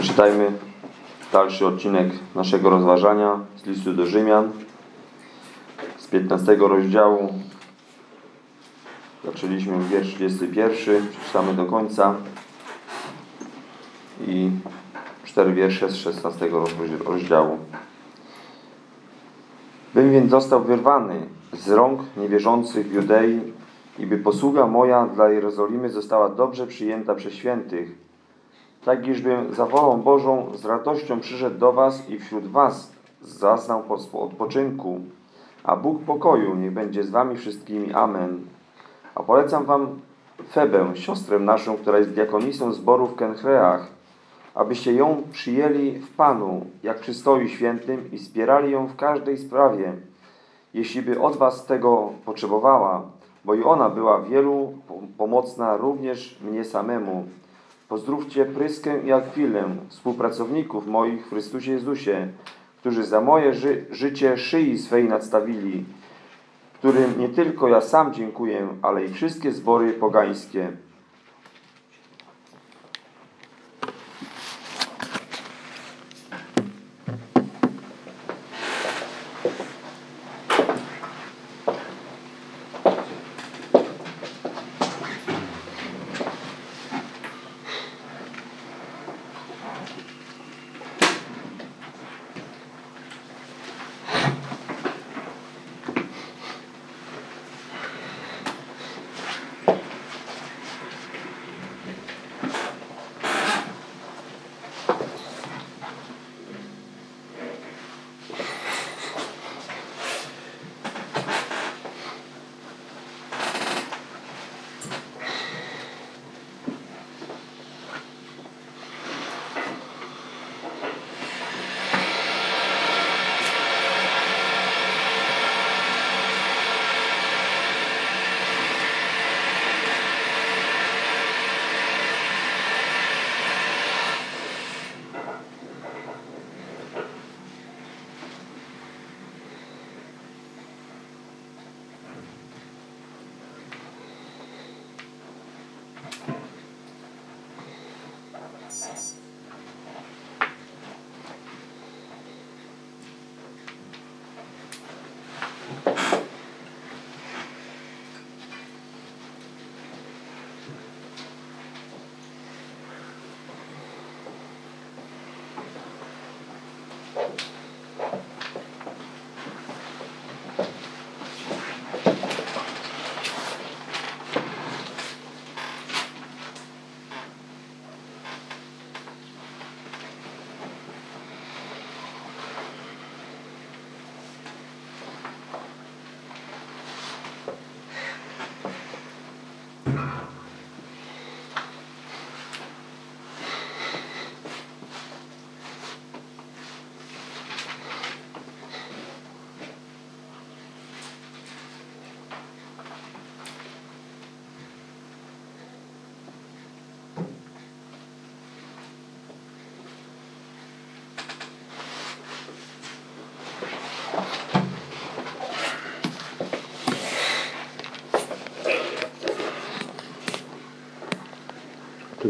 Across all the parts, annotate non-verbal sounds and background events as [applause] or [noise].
Przeczytajmy dalszy odcinek naszego rozważania z listu do Rzymian z 15 rozdziału. Zaczęliśmy wiersz 21, przeczytamy do końca i cztery wiersze z 16 rozdziału. Bym więc został wyrwany z rąk niewierzących w Judei i by posługa moja dla Jerozolimy została dobrze przyjęta przez świętych, tak iżbym za wolą Bożą z radością przyszedł do was i wśród was zaznał odpoczynku, a Bóg pokoju niech będzie z wami wszystkimi. Amen. A polecam wam Febę, siostrę naszą, która jest diakonisą zboru w Kenchreach, abyście ją przyjęli w Panu, jak przystoi świętym i wspierali ją w każdej sprawie, jeśli by od was tego potrzebowała, bo i ona była wielu pomocna również mnie samemu. Pozdrówcie Pryskę i Akwilę, współpracowników moich w Chrystusie Jezusie, którzy za moje ży życie szyi swej nadstawili, którym nie tylko ja sam dziękuję, ale i wszystkie zbory pogańskie.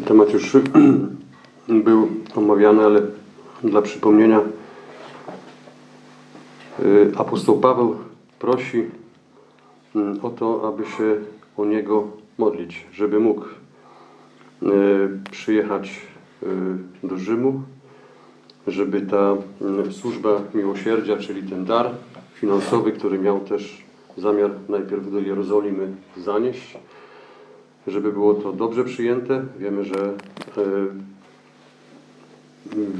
Temat już [clears throat] był omawiany, ale dla przypomnienia. Y, apostoł Paweł prosi mm, o to, aby się o niego modlić, żeby mógł y, przyjechać y, do Rzymu, żeby ta mm, służba miłosierdzia, czyli ten dar finansowy, który miał też zamiar najpierw do Jerozolimy zanieść, żeby było to dobrze przyjęte. Wiemy, że e,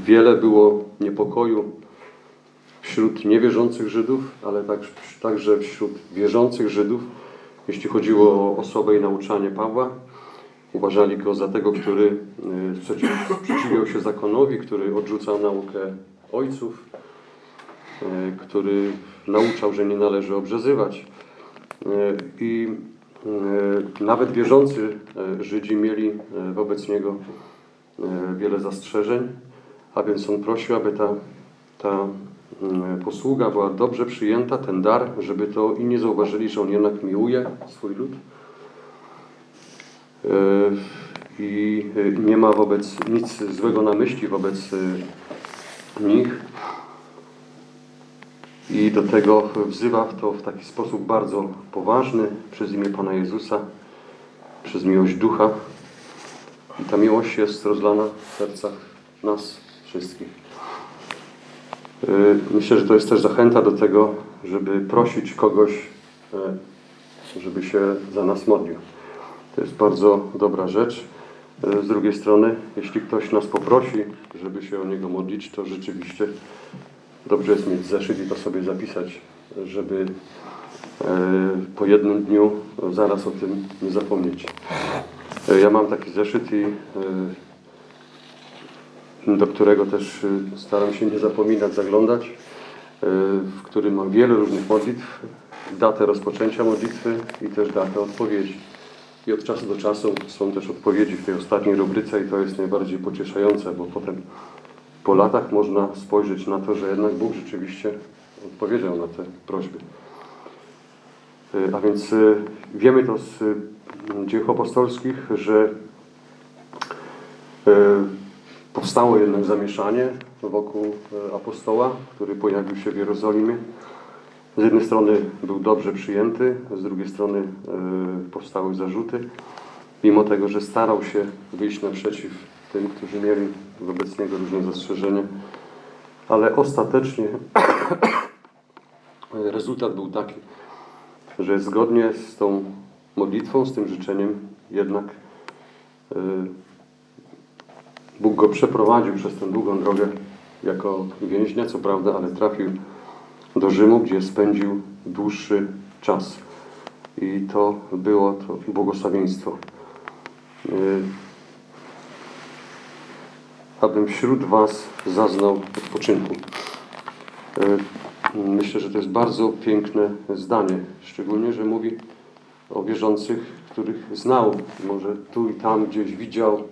wiele było niepokoju wśród niewierzących Żydów, ale także wśród wierzących Żydów, jeśli chodziło o osobę i nauczanie Pawła. Uważali go za tego, który e, sprzeciwiał się zakonowi, który odrzucał naukę ojców, e, który nauczał, że nie należy obrzezywać. I nawet wierzący e, Żydzi mieli e, wobec niego wiele zastrzeżeń, a więc on prosił, aby ta, ta mm, posługa była dobrze przyjęta, ten dar, żeby to inni zauważyli, że on jednak miłuje swój lud. i nie ma wobec nic złego na myśli wobec nich. I do tego wzywa to w taki sposób bardzo poważny przez imię Pana Jezusa, przez miłość Ducha. I ta miłość jest rozlana w sercach nas wszystkich. Y, Myślę, że to jest też zachęta do tego, żeby prosić kogoś, y, żeby się za nas modlił. To jest bardzo dobra rzecz. Y, Z drugiej strony, jeśli ktoś nas poprosi, żeby się o niego modlić, to rzeczywiście dobrze jest mieć zeszyt i to sobie zapisać, żeby e, po jednym dniu zaraz o tym nie zapomnieć. E, Ja mam taki zeszyt i e, do którego też staram się nie zapominać, zaglądać, w którym mam wiele różnych modlitw, datę rozpoczęcia modlitwy i też datę odpowiedzi. I od czasu do czasu są też odpowiedzi w tej ostatniej rubryce i to jest najbardziej pocieszające, bo potem po latach można spojrzeć na to, że jednak Bóg rzeczywiście odpowiedział na te prośby. Y, A więc y, wiemy to z y, dzieł apostolskich, że y, powstało jednak zamieszanie wokół apostoła, który pojawił się w Jerozolimie. Z jednej strony był dobrze przyjęty, z drugiej strony powstały zarzuty, mimo tego, że starał się wyjść naprzeciw tym, którzy mieli wobec niego różne zastrzeżenia. Ale ostatecznie [coughs] rezultat był taki, że zgodnie z tą modlitwą, z tym życzeniem, jednak y, Bóg go przeprowadził przez tę długą drogę jako więźnia, co prawda, ale trafił do Rzymu, gdzie spędził dłuższy czas. I to było to błogosławieństwo. Abym wśród Was zaznał odpoczynku. Y, Myślę, że to jest bardzo piękne zdanie, szczególnie, że mówi o wierzących, których znał, może tu i tam gdzieś widział,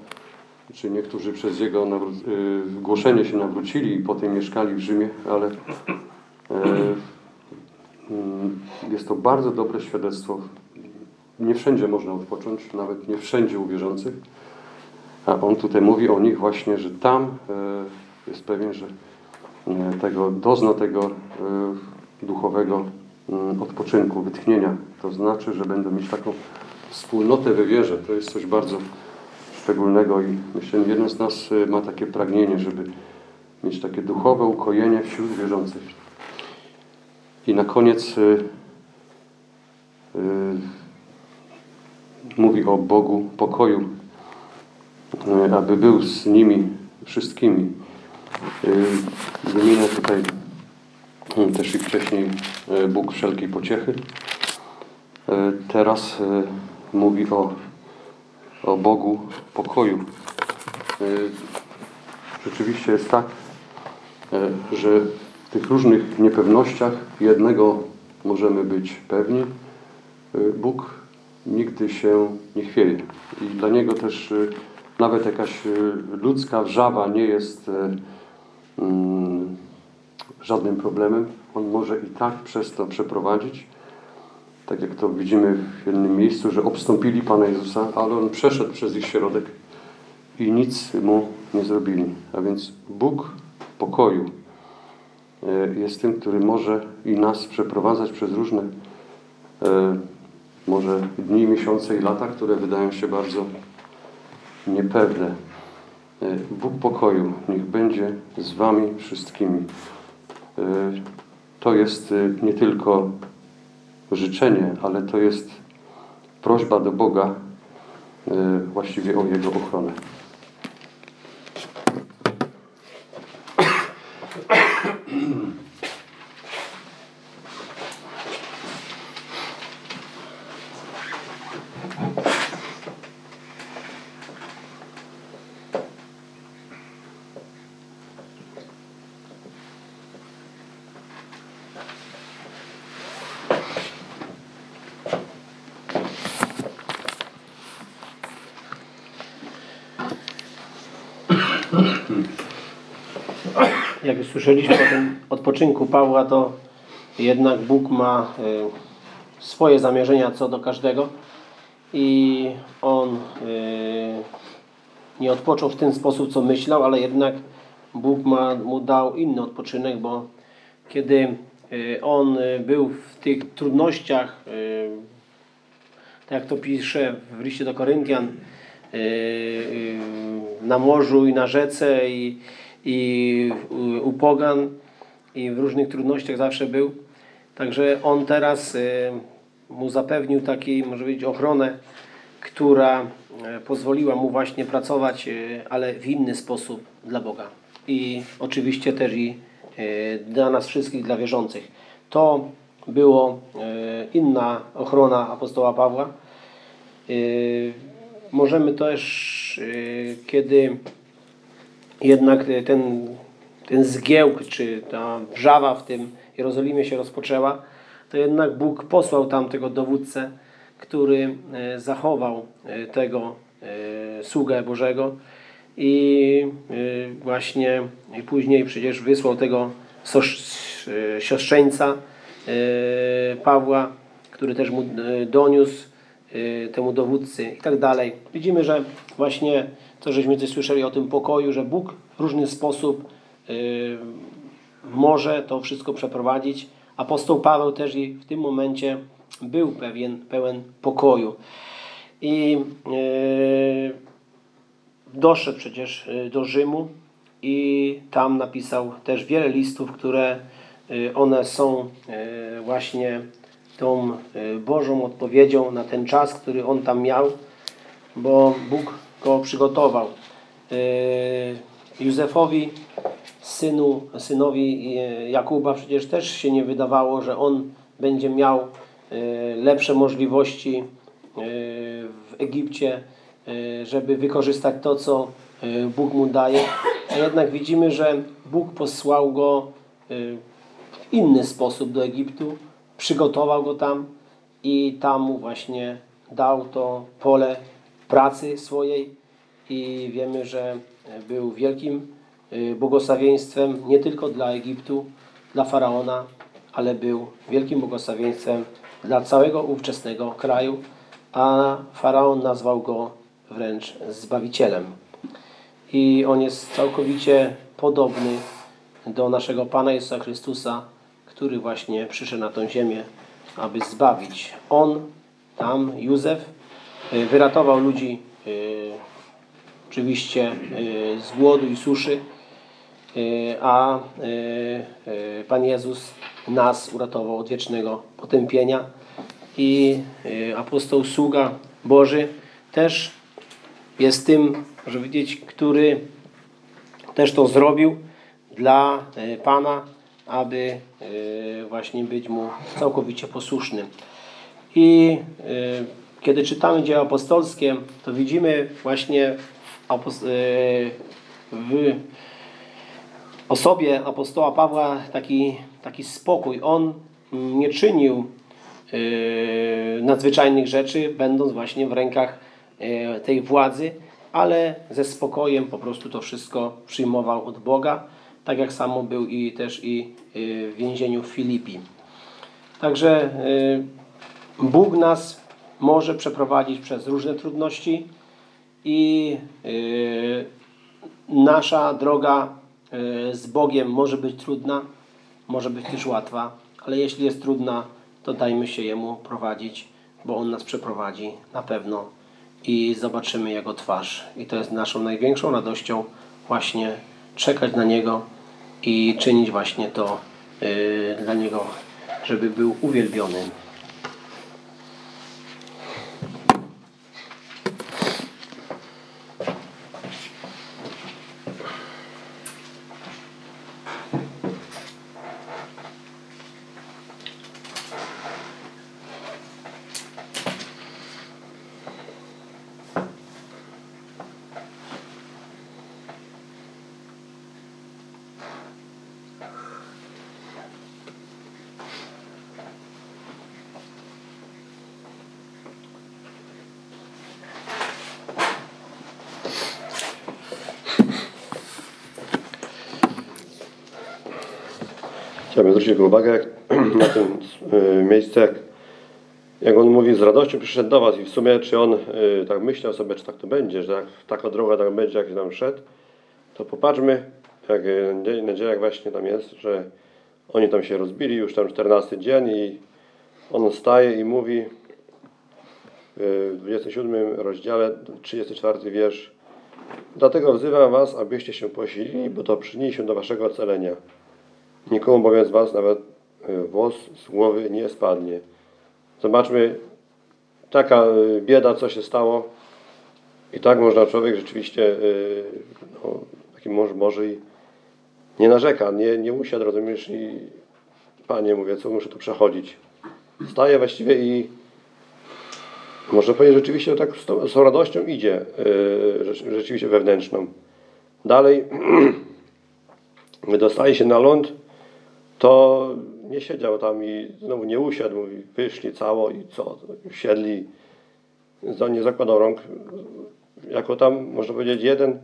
czy niektórzy przez jego y, głoszenie się nawrócili i potem mieszkali w Rzymie, ale e, mm, jest to bardzo dobre świadectwo. Nie wszędzie można odpocząć, nawet nie wszędzie u wierzących. A on tutaj mówi o nich właśnie, że tam e, jest pewien, że e, tego, dozna tego e, duchowego mm, odpoczynku, wytchnienia. To znaczy, że będą mieć taką wspólnotę we wierze. To jest coś bardzo szczególnego i myślę, że jeden z nas ma takie pragnienie, żeby mieć takie duchowe ukojenie wśród wierzących. I na koniec e, e, mówi o Bogu pokoju, aby był z nimi wszystkimi. E, Wymienia tutaj e, też i wcześniej e, Bóg wszelkiej pociechy. Teraz mówi o, o Bogu pokoju. Rzeczywiście jest tak, że w tych różnych niepewnościach jednego możemy być pewni. Bóg nigdy się nie chwieje. I dla Niego też nawet jakaś e, ludzka wrzawa nie jest e, mm, żadnym problemem. On może i tak przez to przeprowadzić. Tak jak to widzimy w jednym miejscu, że obstąpili Pana Jezusa, ale On przeszedł przez ich środek i nic Mu nie zrobili. A więc Bóg pokoju e, jest tym, który może i nas przeprowadzać przez różne może dni, miesiące i lata, które wydają się bardzo niepewne. E, Bóg pokoju niech będzie z Wami wszystkimi. E, To jest e, nie tylko życzenie, ale to jest prośba do Boga właściwie o Jego ochronę. Jak już słyszeliśmy o tym odpoczynku Pawła, to jednak Bóg ma y, swoje zamierzenia co do każdego i On y, nie odpoczął w ten sposób, co myślał, ale jednak Bóg ma, mu dał inny odpoczynek, bo kiedy y, on był w tych trudnościach, tak jak to pisze w liście do Koryntian, na morzu i na rzece i, i u- pogan i w różnych trudnościach zawsze był. Także on teraz y, mu zapewnił takiej, może powiedzieć, ochronę, która e, pozwoliła mu właśnie pracować, e, ale w inny sposób dla Boga. I oczywiście też i e, dla nas wszystkich, dla wierzących. To było e, inna ochrona apostoła Pawła. E, Możemy też, e, kiedy jednak ten, ten zgiełk, czy ta wrzawa w tym Jerozolimie się rozpoczęła, to jednak Bóg posłał tam tego dowódcę, który e, zachował e, tego sługę Bożego i właśnie i później przecież wysłał tego siostrzeńca Pawła, który też mu doniósł temu dowódcy i tak dalej. Widzimy, że właśnie to, żeśmy coś słyszeli o tym pokoju, że Bóg w różny sposób e, może to wszystko przeprowadzić. Apostoł Paweł też i w tym momencie był pewien, pełen pokoju. I e, doszedł przecież e, do Rzymu i tam napisał też wiele listów, które e, one są e, właśnie tą e, Bożą odpowiedzią na ten czas, który on tam miał, bo Bóg go przygotował. E, Józefowi, synu, synowi e, Jakuba przecież też się nie wydawało, że on będzie miał e, lepsze możliwości w Egipcie, żeby wykorzystać to, co Bóg mu daje. A jednak widzimy, że Bóg posłał go w inny sposób do Egiptu, przygotował go tam i tam mu właśnie dał to pole pracy swojej i wiemy, że był wielkim y, błogosławieństwem nie tylko dla Egiptu, dla Faraona, ale był wielkim błogosławieństwem dla całego ówczesnego kraju, a Faraon nazwał go wręcz Zbawicielem. I on jest całkowicie podobny do naszego Pana Jezusa Chrystusa, który właśnie przyszedł na tą ziemię, aby zbawić. On, tam, Józef, wyratował ludzi y, oczywiście y, z głodu i suszy, y, a y, y, Pan Jezus nas uratował od wiecznego potępienia i y, apostoł sługa Boży też jest tym, że widzieć, który też to zrobił dla y, Pana, aby y, właśnie być Mu całkowicie posłusznym. I y, kiedy czytamy dzieła apostolskie, to widzimy właśnie y, w osobie apostoła Pawła taki, taki spokój. On nie czynił y, nadzwyczajnych rzeczy, będąc właśnie w rękach y, tej władzy, ale ze spokojem po prostu to wszystko przyjmował od Boga, tak jak samo był i też i w więzieniu w Filipi. Także Bóg nas może przeprowadzić przez różne trudności i y, nasza droga y, z Bogiem może być trudna, może być też łatwa, ale jeśli jest trudna, to dajmy się Jemu prowadzić, bo On nas przeprowadzi na pewno i zobaczymy Jego twarz. I to jest naszą największą radością właśnie czekać na Niego i czynić właśnie to y, dla Niego, żeby był uwielbiony. Chciałbym zwrócić uwagę jak, [clears throat] na tym y, miejscu, jak jak on mówi, z radością przyszedł do was i w sumie, czy on y, tak myślał sobie, czy tak to będzie, że tak, taka droga tak będzie, jak tam szedł, to popatrzmy, jak y, dzie- niedzielek właśnie tam jest, że oni tam się rozbili, już tam 14 dzień i on staje i mówi w 27 rozdziale, 34 wiersz, Dlatego wzywam was, abyście się posilili, bo to przyniesie do waszego ocalenia. Nikomu bowiem z was nawet y, włos z głowy nie spadnie. Zobaczmy, taka y, bieda, co się stało. I tak można człowiek rzeczywiście, y, no, taki mąż Boży nie narzeka, nie, nie usiadł, rozumiesz, i Panie, mówię, co muszę tu przechodzić. Staje właściwie i można powiedzieć, rzeczywiście tak z, tą- z tą radością idzie, rzecz- rzeczywiście wewnętrzną. Dalej, [clears throat] dostaje się na ląd, to nie siedział tam i znowu nie usiadł, mówi, wyszli cało i co, siedli, nie zakładał rąk, jako tam, można powiedzieć, jeden,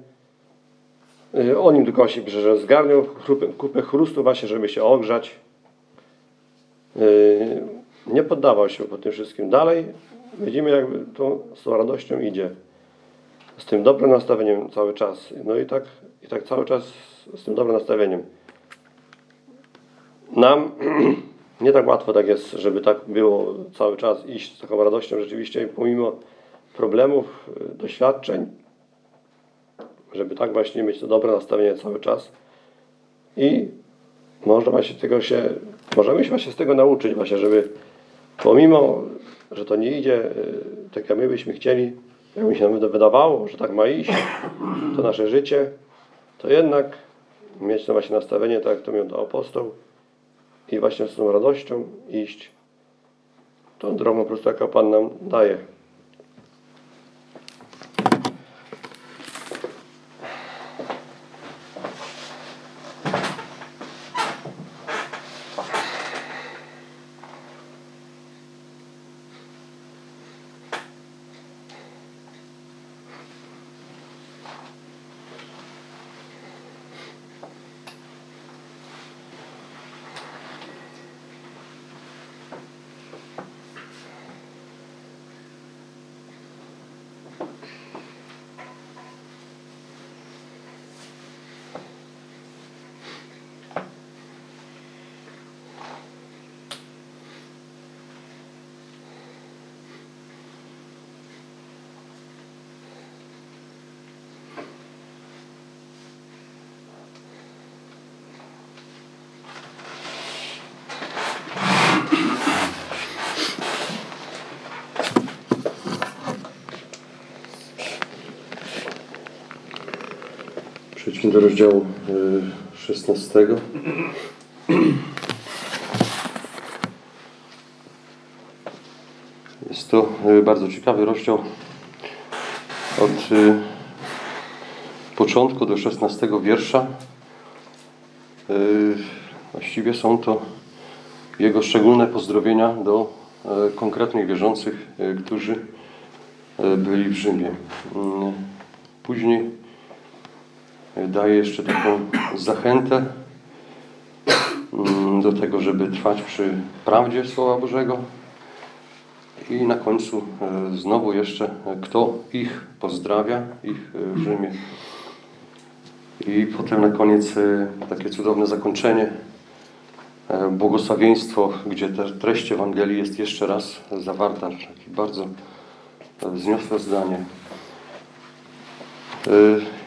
yy, o nim tylko się że zgarniał kupę, kupę chrustu właśnie, żeby się ogrzać. Yy, nie poddawał się po tym wszystkim. Dalej widzimy, jakby to z tą radością idzie. Z tym dobrym nastawieniem cały czas. No i tak, i tak cały czas z tym dobrym nastawieniem. Nam [clears throat] nie tak łatwo tak jest, żeby tak było cały czas iść z taką radością rzeczywiście, pomimo problemów, y, doświadczeń, żeby tak właśnie mieć to dobre nastawienie cały czas. I można właśnie tego się, możemy się właśnie z tego nauczyć właśnie, żeby pomimo, że to nie idzie y, tak jak my byśmy chcieli, jakby się nam wydawało, że tak ma iść, to nasze życie, to jednak mieć to właśnie nastawienie, tak jak to miał to apostoł i właśnie z tą radością iść tą drogą po prostu, jaka Pan nam daje. Przejdźmy do rozdziału y, 16. Jest to y, bardzo ciekawy rozdział od y, początku do 16 wiersza. Y, Właściwie są to jego szczególne pozdrowienia do konkretnych wierzących, którzy byli w Rzymie. Później daje jeszcze taką zachętę mm, do tego, żeby trwać przy prawdzie Słowa Bożego. I na końcu e, znowu jeszcze, kto ich pozdrawia, ich e, w Rzymie. I potem na koniec e, takie cudowne zakończenie, błogosławieństwo, gdzie treść Ewangelii jest jeszcze raz zawarta. Takie bardzo wzniosłe zdanie.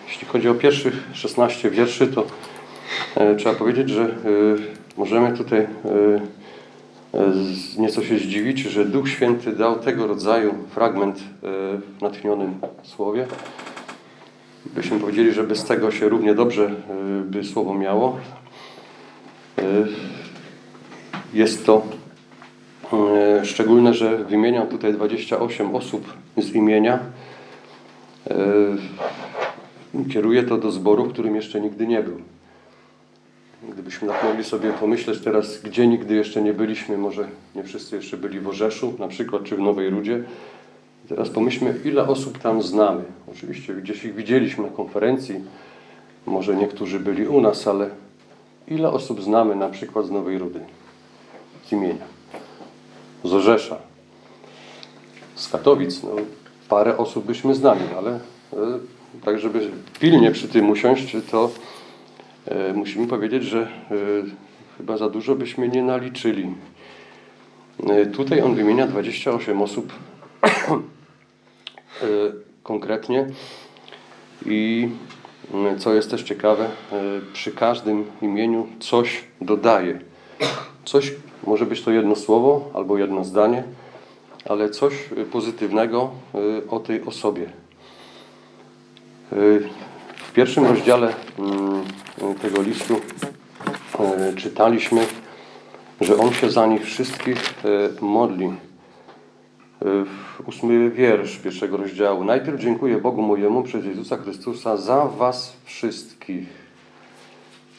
Jeśli chodzi o pierwszych 16 wierszy, to e, trzeba powiedzieć, że e, możemy tutaj e, nieco się zdziwić, że Duch Święty dał tego rodzaju fragment w natchnionym słowie. Byśmy powiedzieli, że bez tego się równie dobrze by słowo miało. Jest to szczególne, że wymieniam tutaj 28 osób z imienia. E, Kieruję to do zboru, w którym jeszcze nigdy nie był. Gdybyśmy tak mogli sobie pomyśleć teraz, gdzie nigdy jeszcze nie byliśmy, może nie wszyscy jeszcze byli w Orzeszu, na przykład, czy w Nowej Rudzie. Teraz pomyślmy, ile osób tam znamy. Oczywiście gdzieś ich widzieliśmy na konferencji, może niektórzy byli u nas, ale ile osób znamy na przykład z Nowej Rudy, z imienia, z Orzesza. z Katowic. No, parę osób byśmy znali, ale e, tak, żeby pilnie przy tym usiąść, to e, musimy powiedzieć, że e, chyba za dużo byśmy nie naliczyli. E, Tutaj on wymienia 28 osób konkretnie i mm, co jest też ciekawe, przy każdym imieniu coś dodaje. Coś, może być to jedno słowo albo jedno zdanie, ale coś pozytywnego o tej osobie. E, W pierwszym rozdziale mm, tego listu e, czytaliśmy, że on się za nich wszystkich e, modli. W ósmy wiersz pierwszego rozdziału. Najpierw dziękuję Bogu mojemu przez Jezusa Chrystusa za was wszystkich,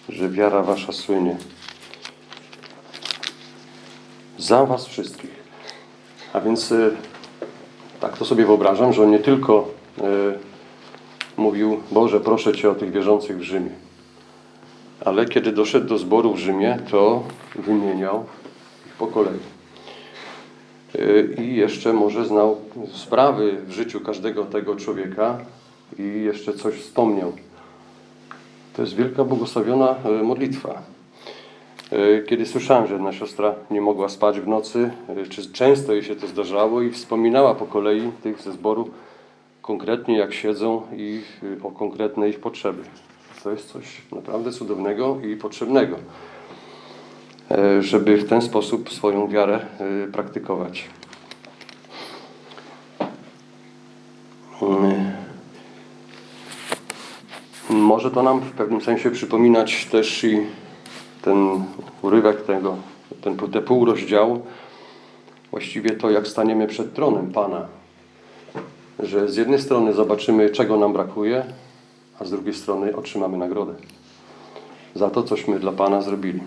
że wiara wasza słynie. Za was wszystkich. A więc e, tak to sobie wyobrażam, że on nie tylko e, mówił, Boże, proszę Cię o tych wierzących w Rzymie. Ale kiedy doszedł do zboru w Rzymie, to wymieniał po kolei. Y, i jeszcze może znał sprawy w życiu każdego tego człowieka i jeszcze coś wspomniał. To jest wielka błogosławiona y, modlitwa. Y, Kiedy słyszałem, że jedna siostra nie mogła spać w nocy, czy często jej się to zdarzało i wspominała po kolei tych ze zboru konkretnie jak siedzą i y, o konkretne ich potrzeby. To jest coś naprawdę cudownego i potrzebnego e, żeby w ten sposób swoją wiarę e, praktykować. Mm. Może to nam w pewnym sensie przypominać też i ten urywek tego, ten, te pół rozdziału, właściwie to jak staniemy przed tronem Pana. Że z jednej strony zobaczymy, czego nam brakuje, a z drugiej strony otrzymamy nagrodę za to, cośmy dla Pana zrobili.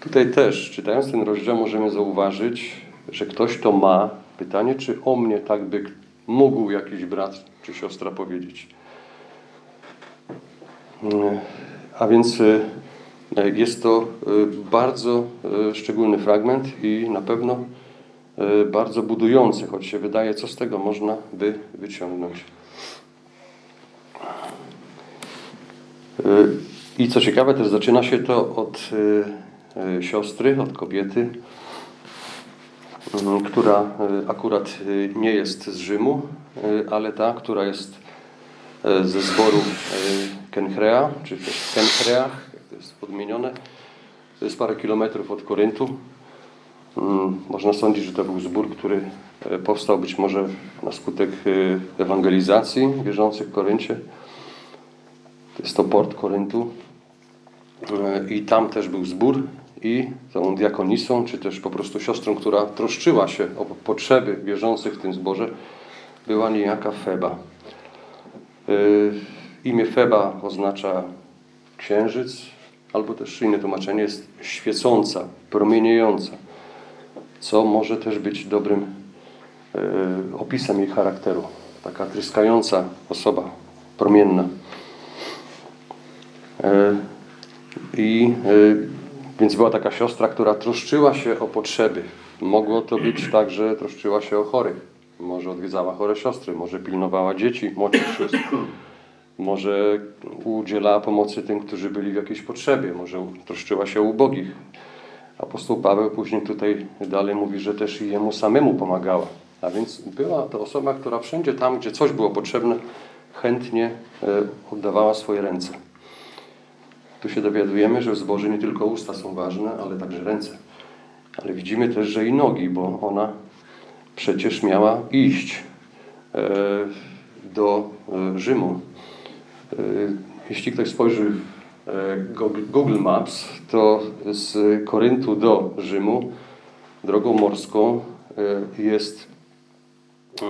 Tutaj też, czytając ten rozdział, możemy zauważyć, że ktoś to ma. Pytanie, czy o mnie tak by mógł jakiś brat czy siostra powiedzieć. Mm, A więc y, jest to y, bardzo y, szczególny fragment i na pewno y, bardzo budujący, choć się wydaje, co z tego można by wyciągnąć. Y, I co ciekawe, też zaczyna się to od y, y, siostry, od kobiety, y, która y, akurat y, nie jest z Rzymu, y, ale ta, która jest y, ze zboru y, Kenchrea, czy też Kenchreach, jak to jest podmienione. To jest parę kilometrów od Koryntu. Mm, Można sądzić, że to był zbór, który e, powstał być może na skutek e, ewangelizacji wierzących w Koryncie. To jest to port Koryntu. E, I tam też był zbór i tą diakonisą, czy też po prostu siostrą, która troszczyła się o potrzeby wierzących w tym zborze, była niejaka Feba. Imię Feba oznacza księżyc, albo też inne tłumaczenie jest świecąca, promieniejąca, co może też być dobrym e, opisem jej charakteru. Taka tryskająca osoba, promienna. E, I e, więc była taka siostra, która troszczyła się o potrzeby. Mogło to być tak, że troszczyła się o chorych. Może odwiedzała chore siostry, może pilnowała dzieci, młodszych sióstr. Może udzielała pomocy tym, którzy byli w jakiejś potrzebie. Może troszczyła się o ubogich. Apostoł Paweł później tutaj dalej mówi, że też i jemu samemu pomagała. A więc była to osoba, która wszędzie tam, gdzie coś było potrzebne, chętnie e, oddawała swoje ręce. Tu się dowiadujemy, że w zboży nie tylko usta są ważne, ale także ręce. Ale widzimy też, że i nogi, bo ona przecież miała iść e, do e, Rzymu. Jeśli ktoś spojrzy Google- Google Maps, to z Koryntu do Rzymu drogą morską e, jest e,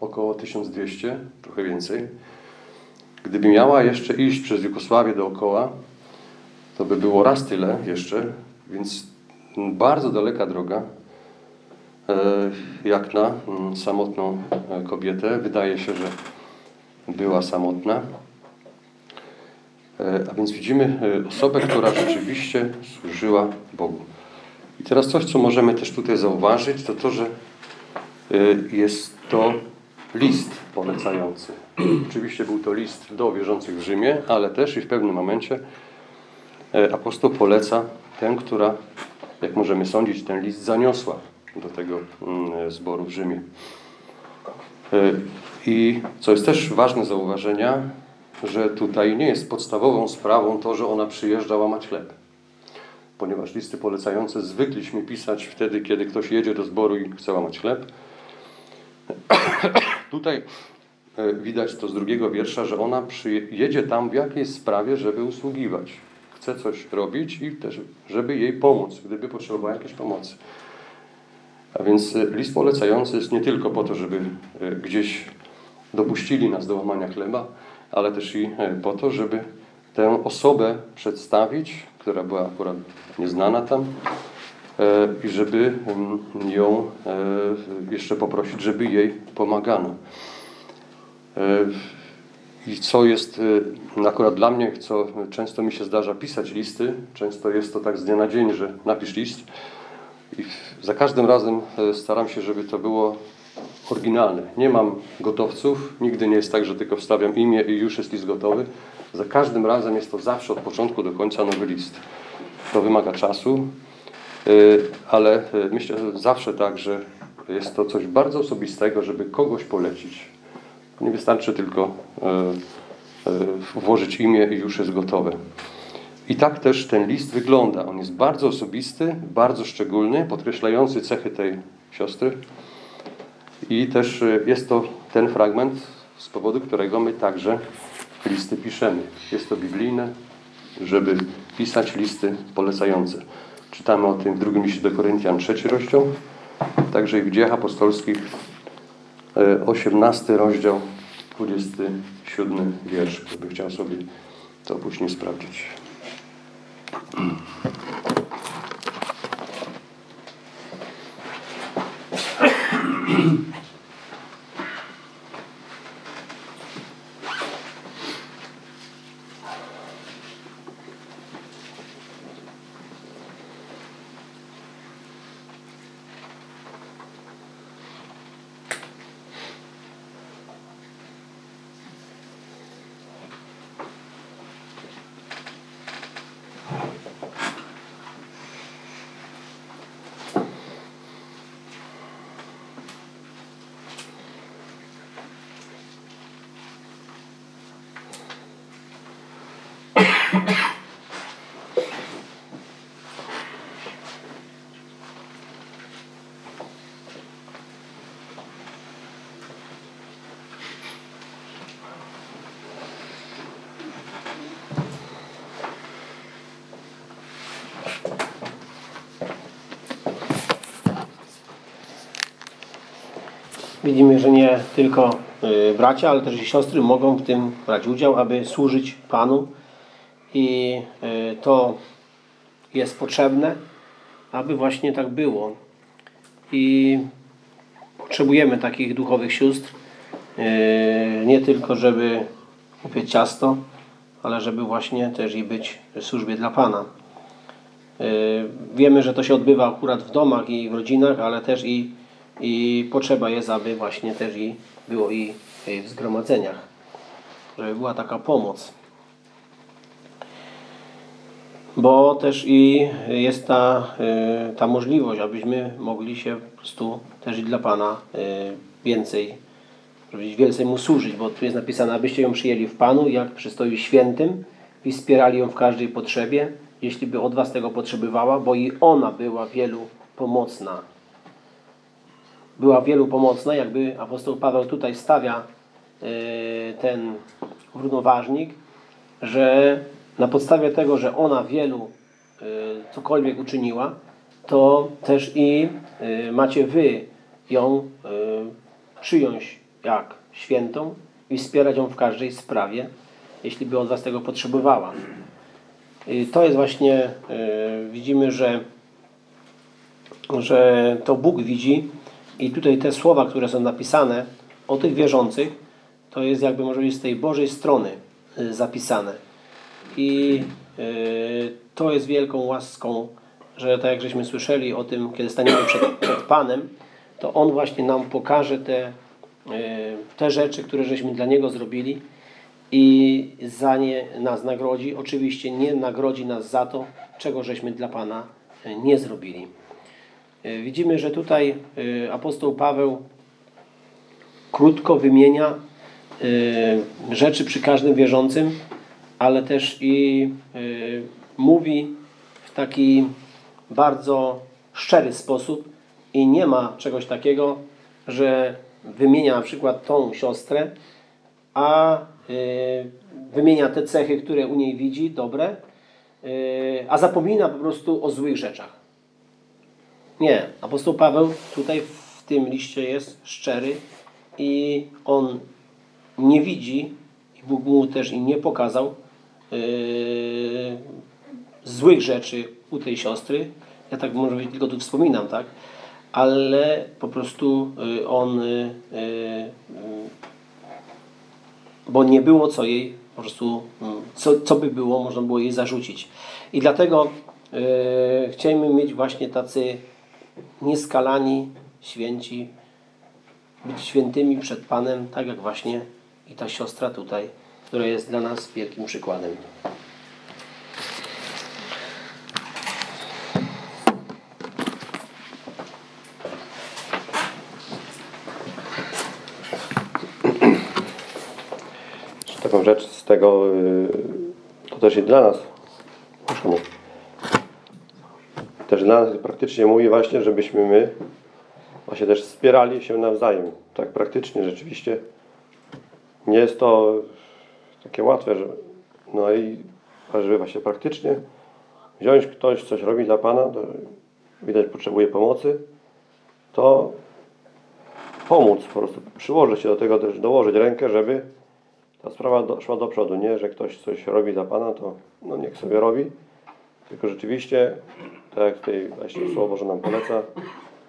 około 1200, trochę więcej. Gdyby miała jeszcze iść przez Jugosławię dookoła, to by było raz tyle jeszcze, więc bardzo daleka droga, e, jak na mm, samotną e, kobietę. Wydaje się, że była samotna. E, A więc widzimy e, osobę, która rzeczywiście służyła Bogu. I teraz coś, co możemy też tutaj zauważyć, to to, że e, jest to list polecający. Oczywiście był to list do wierzących w Rzymie, ale też i w pewnym momencie apostoł poleca tę, która, jak możemy sądzić, ten list zaniosła do tego mm, zboru w Rzymie. I co jest też ważne zauważenia, że tutaj nie jest podstawową sprawą to, że ona przyjeżdża łamać chleb. Ponieważ listy polecające zwykliśmy pisać wtedy, kiedy ktoś jedzie do zboru i chce łamać chleb. [coughs] Tutaj e, widać to z drugiego wiersza, że ona jedzie tam w jakiejś sprawie, żeby usługiwać. Chce coś robić i też, żeby jej pomóc, gdyby potrzebowała jakiejś pomocy. A więc e, list polecający jest nie tylko po to, żeby e, gdzieś dopuścili nas do łamania chleba, ale też i e, po to, żeby tę osobę przedstawić, która była akurat nieznana tam, e, i żeby mm, ją e, jeszcze poprosić, żeby jej pomagano. I co jest akurat dla mnie, co często mi się zdarza pisać listy, często jest to tak z dnia na dzień, że napisz list i za każdym razem staram się, żeby to było oryginalne. Nie mam gotowców, nigdy nie jest tak, że tylko wstawiam imię i już jest list gotowy. Za każdym razem jest to zawsze od początku do końca nowy list. To wymaga czasu, y, ale y, myślę że zawsze tak, że jest to coś bardzo osobistego, żeby kogoś polecić. Nie wystarczy tylko y, włożyć imię i już jest gotowe. I tak też ten list wygląda. On jest bardzo osobisty, bardzo szczególny, podkreślający cechy tej siostry. I też y, jest to ten fragment, z powodu którego my także listy piszemy. Jest to biblijne, żeby pisać listy polecające. Czytamy o tym w drugim liście do Koryntian, trzeci rozdział, także i w dziejach apostolskich, y, 18 rozdział, 27 wiersz, gdyby chciał sobie to później sprawdzić. Widzimy, że nie tylko y, bracia, ale też i siostry mogą w tym brać udział, aby służyć Panu. I y, to jest potrzebne, aby właśnie tak było. I potrzebujemy takich duchowych sióstr. y, Nie tylko, żeby upiec ciasto, ale żeby właśnie też i być w służbie dla Pana. Wiemy, że to się odbywa akurat w domach i w rodzinach, ale też i, i potrzeba jest, aby właśnie też i było i i w zgromadzeniach, żeby była taka pomoc. Bo też i jest ta, y, ta możliwość, abyśmy mogli się po prostu też i dla Pana więcej, więcej Mu służyć, bo tu jest napisane, abyście ją przyjęli w Panu, jak przystoi świętym i wspierali ją w każdej potrzebie, jeśli by od Was tego potrzebowała, bo i ona była wielu pomocna. Była wielu pomocna, jakby apostoł Paweł tutaj stawia y, ten równoważnik, że na podstawie tego, że ona wielu y, cokolwiek uczyniła, to też i y, macie Wy ją przyjąć jak świętą i wspierać ją w każdej sprawie, jeśli by od Was tego potrzebowała. To jest właśnie, widzimy, że, że to Bóg widzi i tutaj te słowa, które są napisane o tych wierzących, to jest jakby może być z tej Bożej strony y, zapisane. I y, to jest wielką łaską, że tak jak żeśmy słyszeli o tym, kiedy staniemy przed, przed Panem, to On właśnie nam pokaże te, e, te rzeczy, które żeśmy dla Niego zrobili i za nie nas nagrodzi. Oczywiście nie nagrodzi nas za to, czego żeśmy dla Pana nie zrobili. E, Widzimy, że tutaj e, apostoł Paweł krótko wymienia y, rzeczy przy każdym wierzącym, ale też i mówi w taki bardzo szczery sposób i nie ma czegoś takiego, że wymienia na przykład tą siostrę, a wymienia te cechy, które u niej widzi, dobre, a zapomina po prostu o złych rzeczach. Nie, apostoł Paweł tutaj w tym liście jest szczery i on nie widzi, i Bóg mu też i nie pokazał yy, złych rzeczy u tej siostry. Ja tak może być, tylko tu wspominam, tak? Ale po prostu yy, on, yy, yy, bo nie było co jej, po prostu, mm, co, co by było, można było jej zarzucić. I dlatego yy, chcielibyśmy mieć właśnie tacy nieskalani, święci, być świętymi przed Panem, tak jak właśnie i ta siostra tutaj, która jest dla nas wielkim przykładem. Taką rzecz z tego, y, to też i dla nas, proszę też nas praktycznie mówi właśnie, żebyśmy my właśnie też wspierali się nawzajem. Tak praktycznie rzeczywiście. Nie jest to takie łatwe, że, no i żeby właśnie praktycznie wziąć ktoś, coś robi dla Pana, to widać potrzebuje pomocy, to pomóc po prostu, przyłożyć się do tego też, dołożyć rękę, żeby ta sprawa do, szła do przodu, nie, że ktoś coś robi dla Pana, to no niech sobie robi, tylko rzeczywiście, tak jak tutaj właśnie Słowo Boże nam poleca,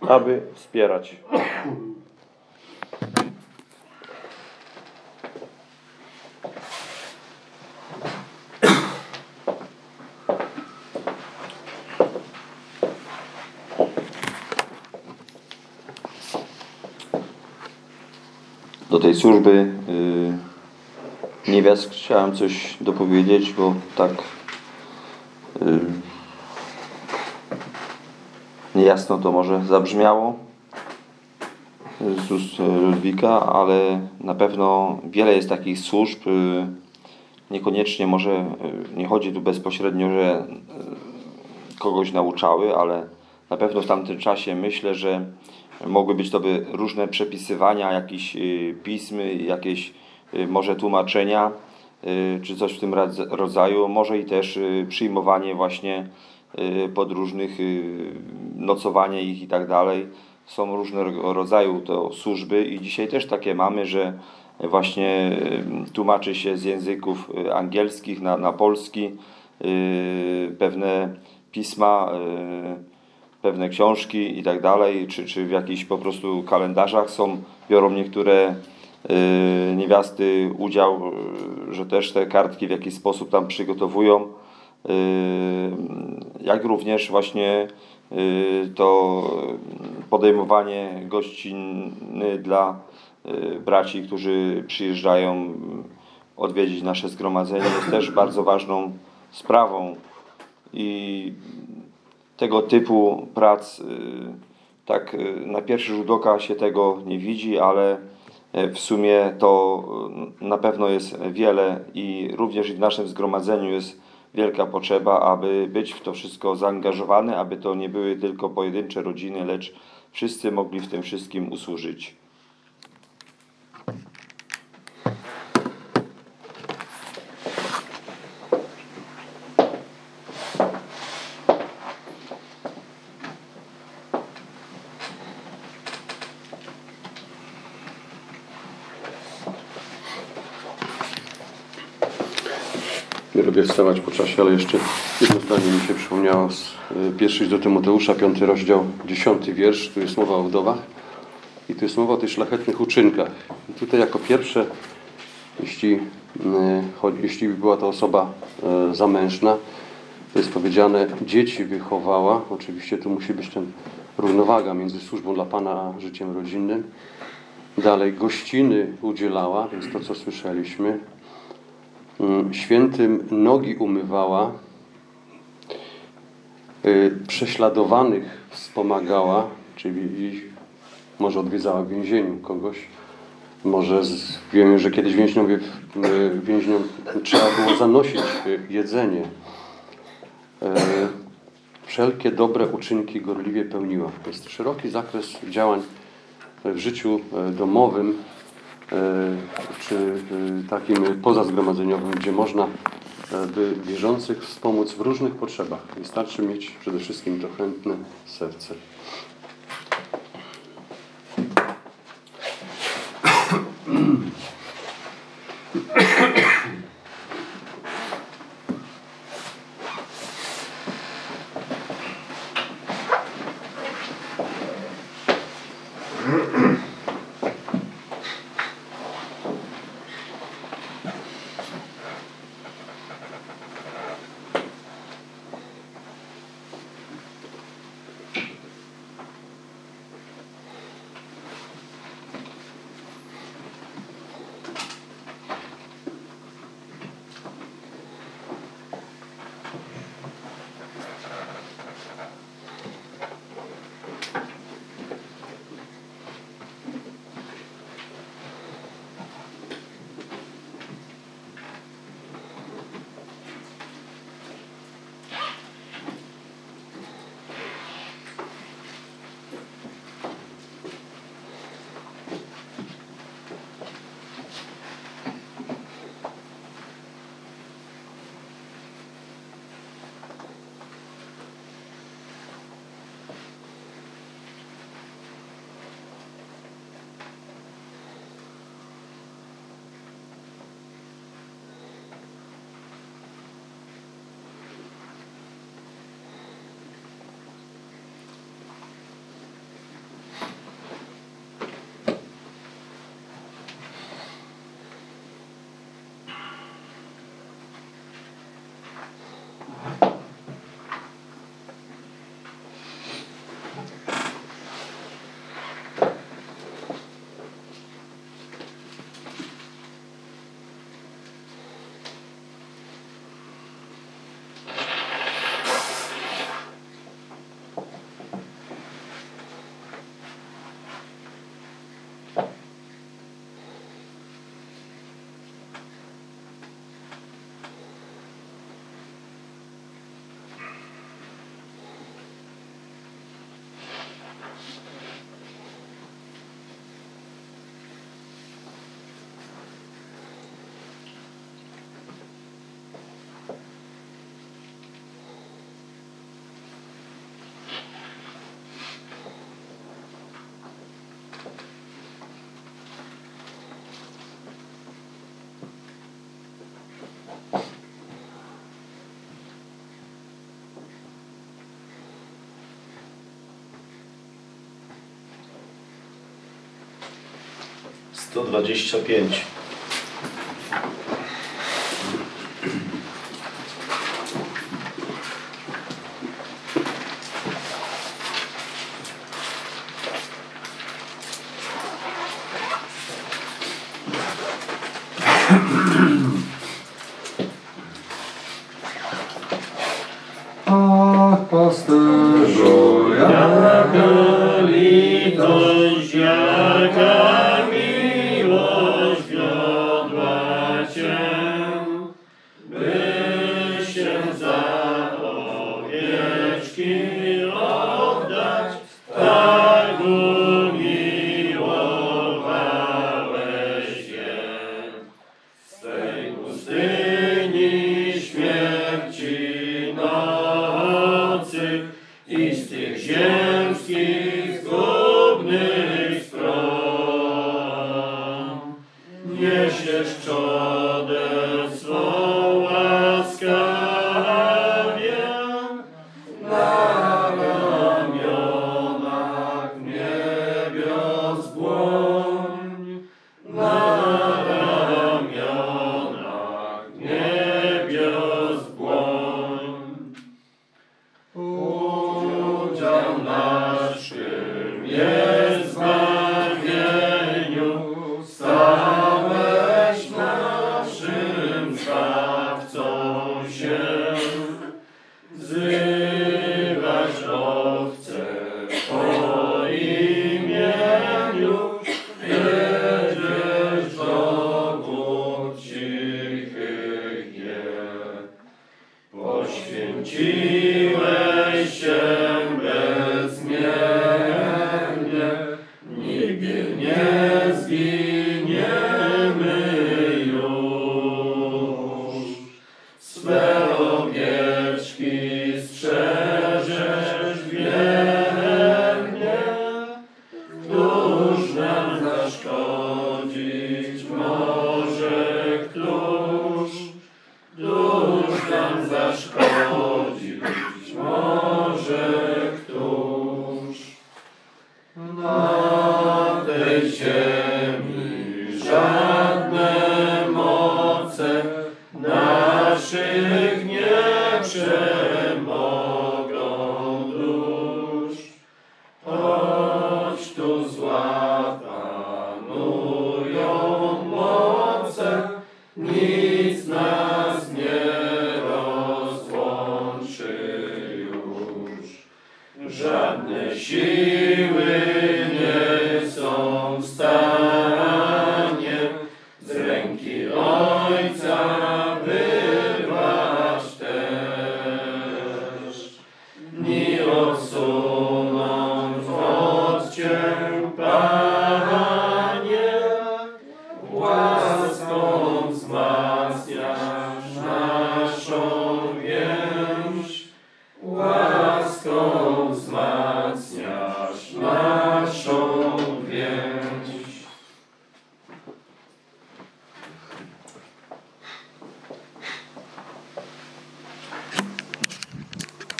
aby wspierać. do tej służby y, niewiast chciałem coś dopowiedzieć, bo tak niejasno to może zabrzmiało z ust Ludwika, ale na pewno wiele jest takich służb. y, Niekoniecznie może y, nie chodzi tu bezpośrednio, że y, kogoś nauczały, ale na pewno w tamtym czasie myślę, że mogły być to by różne przepisywania jakichś y, pism, jakieś może tłumaczenia, czy coś w tym rodzaju, może i też przyjmowanie właśnie podróżnych, y, nocowanie ich i tak dalej. Są różnego rodzaju to służby i dzisiaj też takie mamy, że właśnie y, tłumaczy się z języków y, angielskich na, na polski y, pewne pisma, y, pewne książki i tak dalej, czy, czy w jakichś po prostu kalendarzach są, biorą niektóre y, niewiasty udział, y, że też te kartki w jakiś sposób tam przygotowują, y, jak również właśnie y, to podejmowanie gościny dla y, braci, którzy przyjeżdżają odwiedzić nasze zgromadzenie jest też bardzo ważną sprawą. I tego typu prac tak na pierwszy rzut oka się tego nie widzi, ale w sumie to na pewno jest wiele i również w naszym zgromadzeniu jest wielka potrzeba, aby być w to wszystko zaangażowany, aby to nie były tylko pojedyncze rodziny, lecz wszyscy mogli w tym wszystkim usłużyć. Wstawać po czasie, ale jeszcze jedno zdanie mi się przypomniało z y, pierwszy do Tymoteusza, piąty rozdział, dziesiąty wiersz. Tu jest mowa o wdowach i tu jest mowa o tych szlachetnych uczynkach. I tutaj jako pierwsze, jeśli, y, jeśli była to osoba y, zamężna, to jest powiedziane, dzieci wychowała. Oczywiście tu musi być ten równowaga między służbą dla Pana a życiem rodzinnym. Dalej gościny udzielała, więc to co słyszeliśmy. Mm, Świętym nogi umywała, y, prześladowanych wspomagała, czyli może odwiedzała w więzieniu kogoś. Może z, wiemy, że kiedyś więźniowie, y, więźniom trzeba było zanosić y, jedzenie. Wszelkie dobre uczynki gorliwie pełniła. To jest szeroki zakres działań w życiu domowym czy e, takim pozazgromadzeniowym, gdzie można e, by wierzących wspomóc w różnych potrzebach. Wystarczy mieć przede wszystkim to chętne serce. 125. niesiesz czodectwo łaskawie